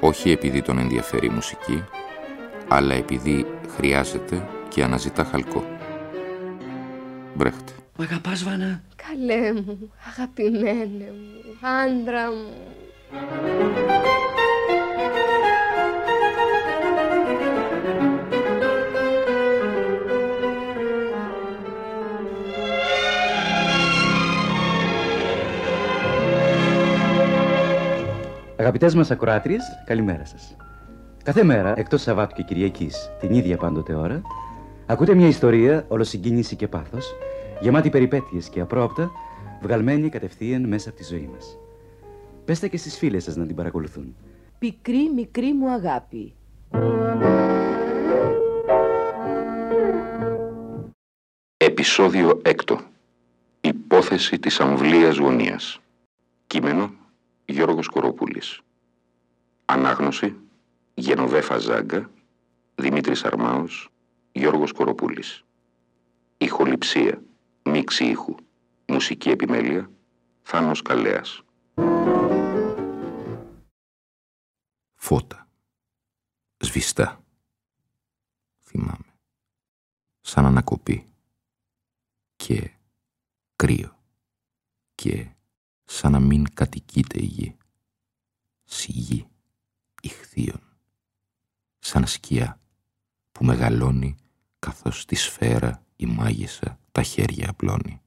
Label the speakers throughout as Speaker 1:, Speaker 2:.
Speaker 1: όχι επειδή τον ενδιαφέρει η μουσική, αλλά επειδή χρειάζεται και αναζητά χαλκό. Μπρέχτε.
Speaker 2: Μ' αγαπάς, Βάνα;
Speaker 3: Καλέ μου, αγαπημένε μου, άντρα μου.
Speaker 2: Αγαπητές μας ακροάτριες, καλημέρα σας. Κάθε μέρα, εκτός Σαββάτου και Κυριακής, την ίδια πάντοτε ώρα, ακούτε μια ιστορία ολοσυγκίνηση και πάθος, γεμάτη περιπέτειες και απρόπτα, βγαλμένη κατευθείαν μέσα από τη ζωή μας. Πέστε και στις φίλες σας να την παρακολουθούν.
Speaker 4: Πικρή μικρή μου αγάπη.
Speaker 1: Επισόδιο έκτο. Υπόθεση της αμβλίας γωνίας. Κείμενο Γιώργος Κοροπούλης. Ανάγνωση Γενοβέφα Ζάγκα, Δημήτρης Αρμάος, Γιώργος Κοροπούλης. Ηχοληψία, μίξη ήχου, μουσική επιμέλεια, Θάνος Καλέας. Φώτα. Σβηστά. Θυμάμαι. Σαν ανακοπή. Και κρύο. Και σαν να μην κατοικείται η γη. Σιγή, ηχθείων, σαν σκιά που μεγαλώνει καθώς τη σφαίρα η μάγισσα τα χέρια απλώνει.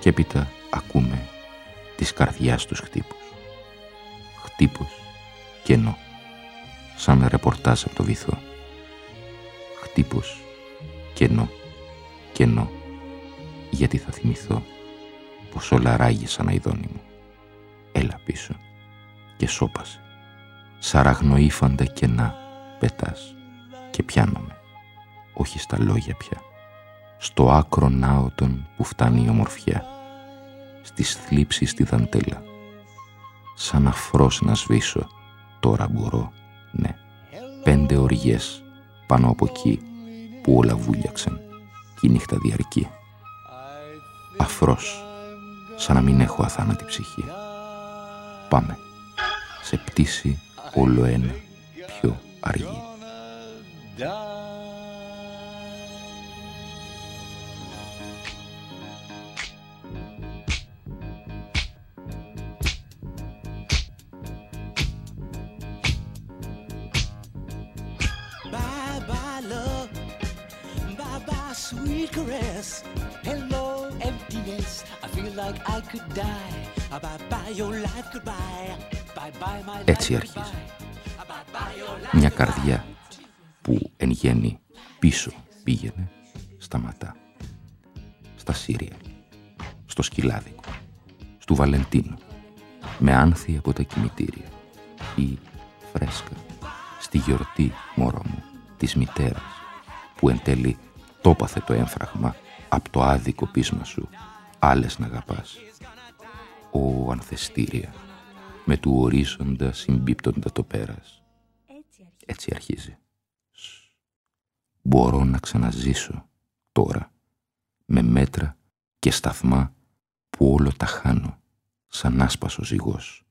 Speaker 1: και έπειτα ακούμε της καρδιάς τους χτύπους. Χτύπους κενό, σαν ρεπορτάζ από το βυθό. Χτύπους κενό, κενό, γιατί θα θυμηθώ πως όλα ράγισαν αηδόνι μου. Έλα πίσω και σώπασε. Σαραγνοήφαντα κενά πετάς και πιάνομαι. Όχι στα λόγια πια. Στο άκρο νάωτον που φτάνει η ομορφιά στις θλίψεις στη δαντέλα. Σαν αφρός να σβήσω, τώρα μπορώ, ναι, πέντε οριές πάνω από εκεί που όλα βούλιαξαν και η νύχτα διαρκεί. Αφρός, σαν να μην έχω αθάνατη ψυχή. Πάμε, σε πτήση όλο ένα πιο αργή. Έτσι αρχίζει. Μια καρδιά που εν γέννη πίσω πήγαινε, σταματά. Στα Σύρια, στο Σκυλάδικο, στο Βαλεντίνο, με άνθη από τα κημητήρια. Ή φρέσκα, στη γιορτή, μωρό μου, της μητέρας, που εν τέλει τόπαθε το έμφραγμα από το άδικο πείσμα σου, άλλες να αγαπάς. Ω ανθεστήρια, με του ορίζοντα συμπίπτοντα το πέρας. Έτσι αρχίζει. Μπορώ να ξαναζήσω τώρα, με μέτρα και σταθμά που όλο τα χάνω, σαν άσπασος ζυγός.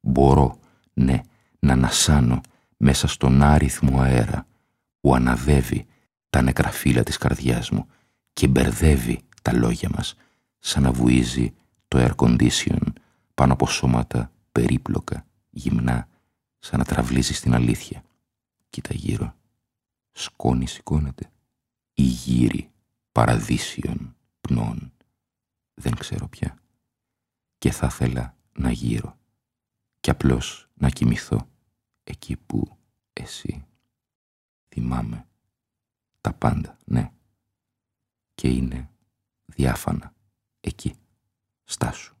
Speaker 1: Μπορώ, ναι, να ανασάνω μέσα στον άριθμο αέρα που αναδεύει τα νεκρά φύλλα της καρδιάς μου και μπερδεύει τα λόγια μας σαν να βουίζει το air condition πάνω από σώματα περίπλοκα, γυμνά, σαν να τραυλίζει στην αλήθεια. Κοίτα γύρω. Σκόνη σηκώνεται. Η γύρι παραδείσιων πνών. Δεν ξέρω πια. Και θα ήθελα να γύρω. και απλώς να κοιμηθώ εκεί που εσύ θυμάμαι τα πάντα, ναι. Και είναι διάφανα εκεί, στάσου.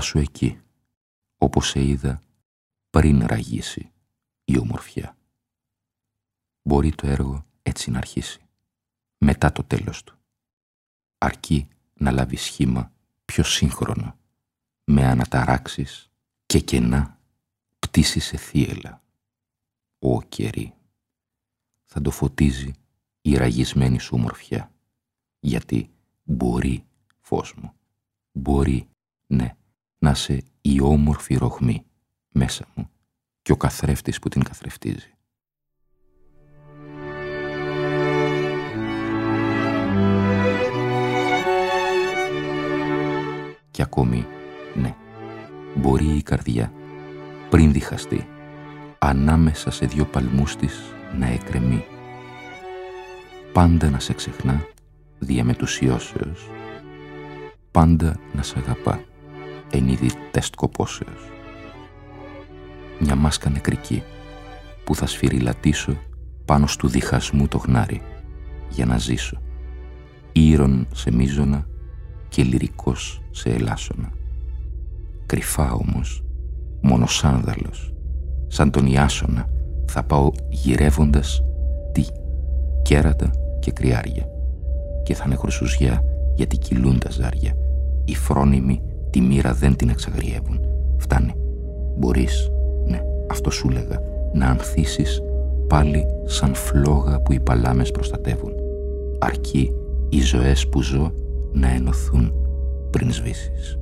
Speaker 1: Στάσου εκεί, όπως σε είδα πριν ραγίσει η ομορφιά. Μπορεί το έργο έτσι να αρχίσει, μετά το τέλος του. Αρκεί να λάβει σχήμα πιο σύγχρονο, με αναταράξεις και κενά πτήσεις σε θύελα. Ω κερί, θα το φωτίζει η ραγισμένη σου ομορφιά, γιατί μπορεί, φως μου, μπορεί, ναι, να σε η όμορφη ροχμή μέσα μου και ο καθρέφτης που την καθρεφτίζει. Και ακόμη, ναι, μπορεί η καρδιά πριν διχαστεί ανάμεσα σε δυο παλμούς της να εκρεμεί πάντα να σε ξεχνά διαμετουσιώσεως πάντα να σε αγαπά εν είδη τεστ κοπόσεως. Μια μάσκα νεκρική που θα σφυριλατήσω πάνω στου διχασμού το χνάρι για να ζήσω ήρων σε μίζωνα και λυρικός σε ελάσσονα. Κρυφά όμως, μονοσάνδαλος, σαν τον Ιάσονα θα πάω γυρεύοντας τι, κέρατα και κρυάρια και θα είναι χρυσουζιά γιατί κυλούν τα ζάρια, οι φρόνιμοι Τη μοίρα δεν την εξαγριεύουν. Φτάνει. Μπορείς, ναι, αυτό σου λέγα, να ανθίσεις πάλι σαν φλόγα που οι παλάμες προστατεύουν. Αρκεί οι ζωές που ζω να ενωθούν πριν σβήσεις.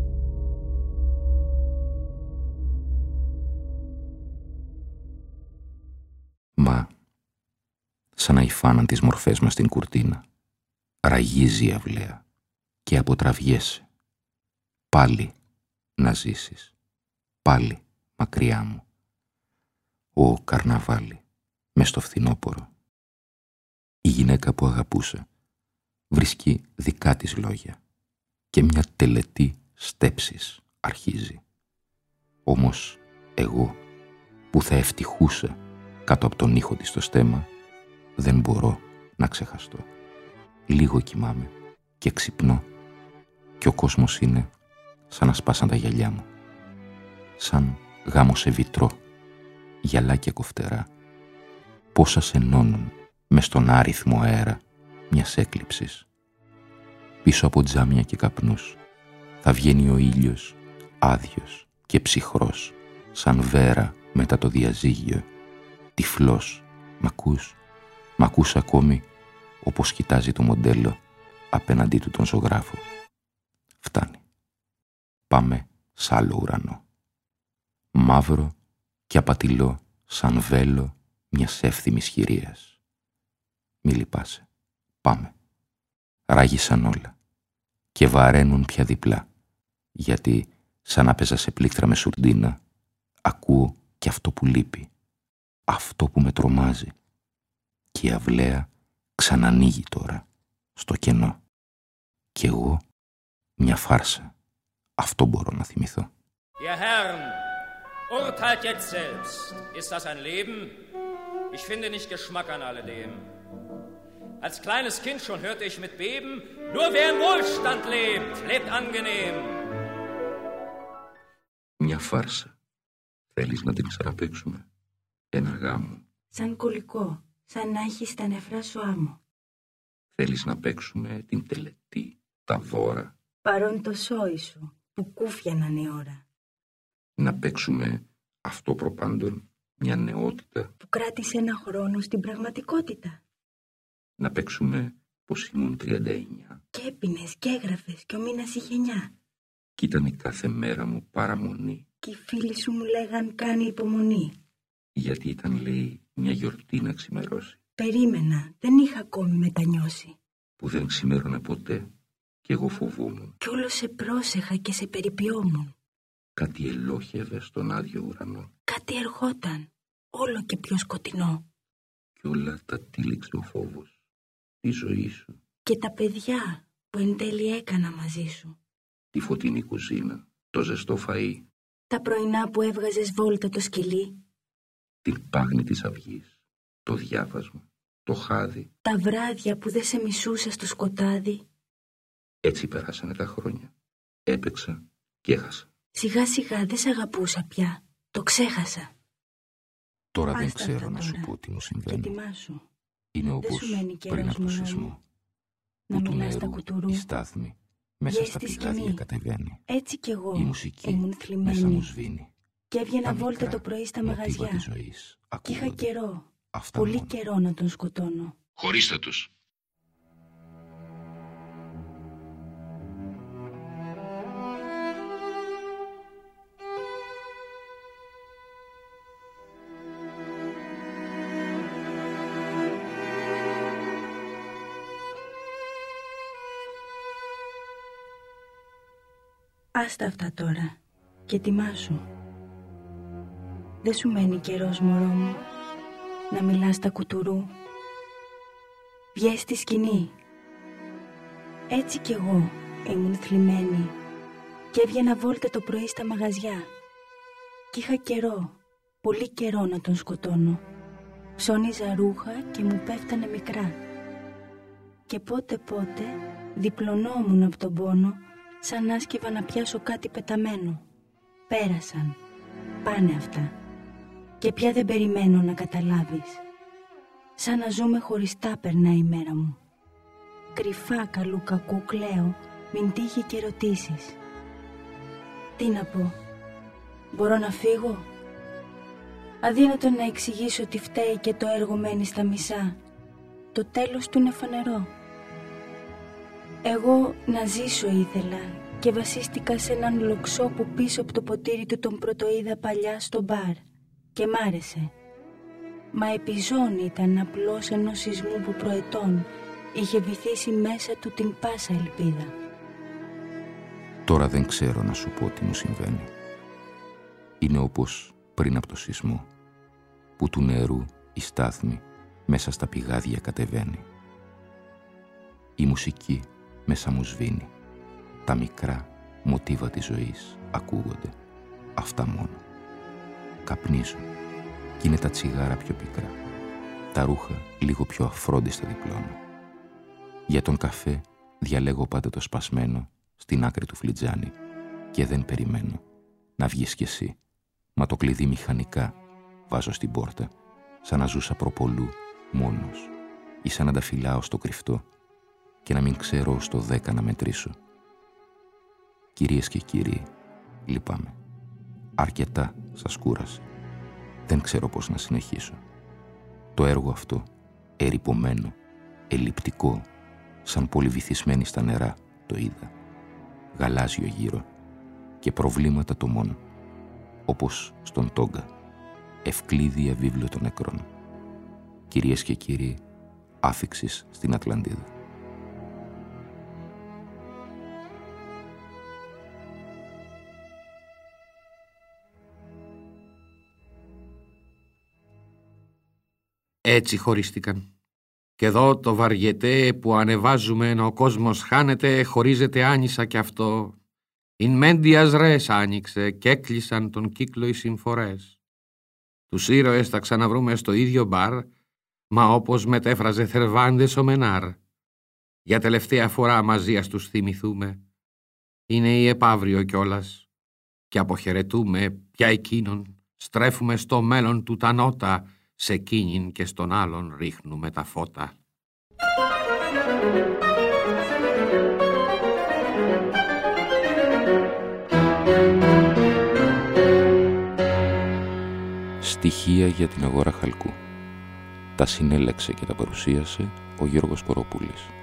Speaker 1: Μα, σαν να υφάναν τις μορφές μας στην κουρτίνα, ραγίζει η αυλαία και αποτραβιέσαι πάλι να ζήσεις, πάλι μακριά μου. Ο καρναβάλι, με στο φθινόπορο. Η γυναίκα που αγαπούσα βρίσκει δικά της λόγια και μια τελετή στέψης αρχίζει. Όμως εγώ που θα ευτυχούσα κάτω από τον ήχο της στο στέμα δεν μπορώ να ξεχαστώ. Λίγο κοιμάμαι και ξυπνώ και ο κόσμος είναι σαν να σπάσαν τα γυαλιά μου. Σαν γάμο σε βιτρό, γυαλά και κοφτερά. Πόσα σε ενώνουν μες στον άριθμο αέρα μιας έκλειψης. Πίσω από τζάμια και καπνούς θα βγαίνει ο ήλιος άδειος και ψυχρός σαν βέρα μετά το διαζύγιο τυφλός, μ' ακούς, μ' ακούς ακόμη όπως κοιτάζει το μοντέλο απέναντί του τον ζωγράφο. Φτάνει πάμε σ' άλλο ουρανό. Μαύρο και απατηλό σαν βέλο μιας εύθυμης χειρίας. Μη λυπάσαι. Πάμε. Ράγισαν όλα και βαραίνουν πια διπλά, γιατί σαν να παίζα σε πλήκτρα με σουρντίνα, ακούω και αυτό που λείπει, αυτό που με τρομάζει. Και η αυλαία ξανανοίγει τώρα, στο κενό. Κι εγώ μια φάρσα αυτό μπορώ να θυμηθώ.
Speaker 5: Ihr Herren, urteilt jetzt selbst. Ist das ein Leben? Ich finde nicht Geschmack an alledem. Als kleines Kind schon hörte ich mit Beben, nur wer im Wohlstand lebt, lebt angenehm.
Speaker 1: Μια φάρσα. Θέλεις να την ξαναπαίξουμε. Ένα γάμο.
Speaker 6: Σαν κουλικό, σαν να έχει τα νεφρά σου άμμο.
Speaker 1: Θέλεις να παίξουμε την τελετή, τα δώρα.
Speaker 6: Παρόν το σόι σου, που κούφιαναν η ώρα.
Speaker 1: Να παίξουμε αυτό προπάντων μια νεότητα.
Speaker 6: Που κράτησε ένα χρόνο στην πραγματικότητα.
Speaker 1: Να παίξουμε πως ήμουν 39.
Speaker 6: Και έπινες και έγραφες και ο μήνας είχε εννιά.
Speaker 1: Κι ήταν η κάθε μέρα μου παραμονή.
Speaker 6: Και οι φίλοι σου μου λέγαν κάνει υπομονή.
Speaker 1: Γιατί ήταν, λέει, μια γιορτή να ξημερώσει.
Speaker 6: Περίμενα, δεν είχα ακόμη μετανιώσει.
Speaker 1: Που δεν ξημέρωνε ποτέ. Κι εγώ φοβούμουν.
Speaker 6: Κι όλο σε πρόσεχα και σε περιποιόμουν.
Speaker 1: Κάτι ελόχευε στον άδειο ουρανό.
Speaker 6: Κάτι ερχόταν, όλο και πιο σκοτεινό.
Speaker 1: Κι όλα τα τύλιξε ο φόβος. Τη ζωή σου.
Speaker 6: Και τα παιδιά που εν τέλει έκανα μαζί σου.
Speaker 1: Τη φωτεινή κουζίνα. Το ζεστό φαΐ.
Speaker 6: Τα πρωινά που έβγαζες βόλτα το σκυλί.
Speaker 1: Την πάγνη της αυγής. Το διάβασμα. Το χάδι.
Speaker 6: Τα βράδια που δεν σε μισούσα στο σκοτάδι.
Speaker 1: Έτσι περάσανε τα χρόνια. Έπαιξα και έχασα.
Speaker 6: Σιγά σιγά δεν σε αγαπούσα πια. Το ξέχασα.
Speaker 1: Τώρα δεν
Speaker 6: Άστα
Speaker 1: ξέρω
Speaker 6: αυτά
Speaker 1: να σου
Speaker 6: τώρα.
Speaker 1: πω τι μου
Speaker 6: Και
Speaker 1: συμβαίνει.
Speaker 6: ετοιμάσου.
Speaker 1: Είναι
Speaker 6: Δεν
Speaker 1: όπως
Speaker 6: σου μένει καιρός,
Speaker 1: πριν από το
Speaker 6: μωρό μου.
Speaker 1: σεισμό.
Speaker 6: Να
Speaker 1: Που του
Speaker 6: μιλάς στα
Speaker 1: νερού
Speaker 6: κουτουρού.
Speaker 1: η στάθμη μέσα
Speaker 6: Βγες
Speaker 1: στα
Speaker 6: στη
Speaker 1: πηγάδια
Speaker 6: σκηνή.
Speaker 1: κατεβαίνει.
Speaker 6: Έτσι κι εγώ
Speaker 1: Η μουσική
Speaker 6: ήμουν
Speaker 1: μέσα
Speaker 6: θλιμμένη.
Speaker 1: μου σβήνει.
Speaker 6: Και έβγαινα
Speaker 1: Τα
Speaker 6: βόλτα
Speaker 1: μικρά
Speaker 6: το πρωί στα
Speaker 1: μοτίβα
Speaker 6: μαγαζιά.
Speaker 1: της ζωής
Speaker 6: Και είχα
Speaker 1: ακούγονται.
Speaker 6: καιρό,
Speaker 1: Αυτά
Speaker 6: πολύ
Speaker 1: μόνο.
Speaker 6: καιρό να τον σκοτώνω.
Speaker 1: Χωρίστε τους.
Speaker 6: Άστα αυτά τώρα και ετοιμάσου. Δεν σου μένει καιρός μωρό μου να μιλάς στα κουτουρού. Βγες στη σκηνή. Έτσι κι εγώ ήμουν θλιμμένη και έβγαινα βόλτα το πρωί στα μαγαζιά. Κι είχα καιρό, πολύ καιρό να τον σκοτώνω. Ψώνιζα ρούχα και μου πέφτανε μικρά. Και πότε πότε διπλωνόμουν από τον πόνο σαν άσκυβα να πιάσω κάτι πεταμένο. Πέρασαν. Πάνε αυτά. Και πια δεν περιμένω να καταλάβεις. Σαν να ζούμε χωριστά περνάει η μέρα μου. Κρυφά καλού κακού κλαίω, μην τύχει και ρωτήσεις. Τι να πω, μπορώ να φύγω; Αδύνατο να εξηγήσω ότι φταίει και το έργο μένει στα μισά. Το τέλος του είναι φανερό. Εγώ να ζήσω ήθελα και βασίστηκα σε έναν λοξό που πίσω από το ποτήρι του τον πρωτοείδα παλιά στο μπαρ και μ' άρεσε. Μα επιζώνη ήταν απλώς ενός σεισμού που προετών είχε βυθίσει μέσα του την πάσα ελπίδα.
Speaker 1: Τώρα δεν ξέρω να σου πω τι μου συμβαίνει. Είναι όπως πριν από το σεισμό, που του νερού η στάθμη μέσα στα πηγάδια κατεβαίνει. Η μουσική μέσα μου σβήνει. Τα μικρά μοτίβα της ζωής ακούγονται. Αυτά μόνο. Καπνίζω κι είναι τα τσιγάρα πιο πικρά. Τα ρούχα λίγο πιο αφρόντιστα διπλώνω. Για τον καφέ διαλέγω πάντα το σπασμένο στην άκρη του φλιτζάνι και δεν περιμένω να βγεις κι εσύ. Μα το κλειδί μηχανικά βάζω στην πόρτα σαν να ζούσα προπολού μόνος ή σαν να τα φυλάω στο κρυφτό και να μην ξέρω ως το δέκα να μετρήσω. Κυρίες και κύριοι, λυπάμαι. Αρκετά σας κούρασε. Δεν ξέρω πώς να συνεχίσω. Το έργο αυτό, ερυπωμένο, ελλειπτικό, σαν πολυβυθισμένη στα νερά, το είδα. Γαλάζιο γύρω και προβλήματα το μόνο, όπως στον Τόγκα, ευκλήδια βίβλο των νεκρών. Κυρίες και κύριοι, άφηξης στην Ατλαντίδα.
Speaker 7: Έτσι χωρίστηκαν. Και εδώ το βαριετέ που ανεβάζουμε ενώ ο κόσμος χάνεται χωρίζεται άνισα κι αυτό. Ιν μέντιας ρες άνοιξε και έκλεισαν τον κύκλο οι συμφορές. Τους ήρωες θα ξαναβρούμε στο ίδιο μπαρ, μα όπως μετέφραζε Θερβάντες ο Μενάρ. Για τελευταία φορά μαζί ας τους θυμηθούμε. Είναι η επαύριο κιόλας. Και αποχαιρετούμε πια εκείνον, στρέφουμε στο μέλλον του τα νότα, σε εκείνην και στον άλλον ρίχνουμε τα φώτα.
Speaker 1: Στοιχεία για την αγορά χαλκού. Τα συνέλεξε και τα παρουσίασε ο Γιώργος Κοροπούλης.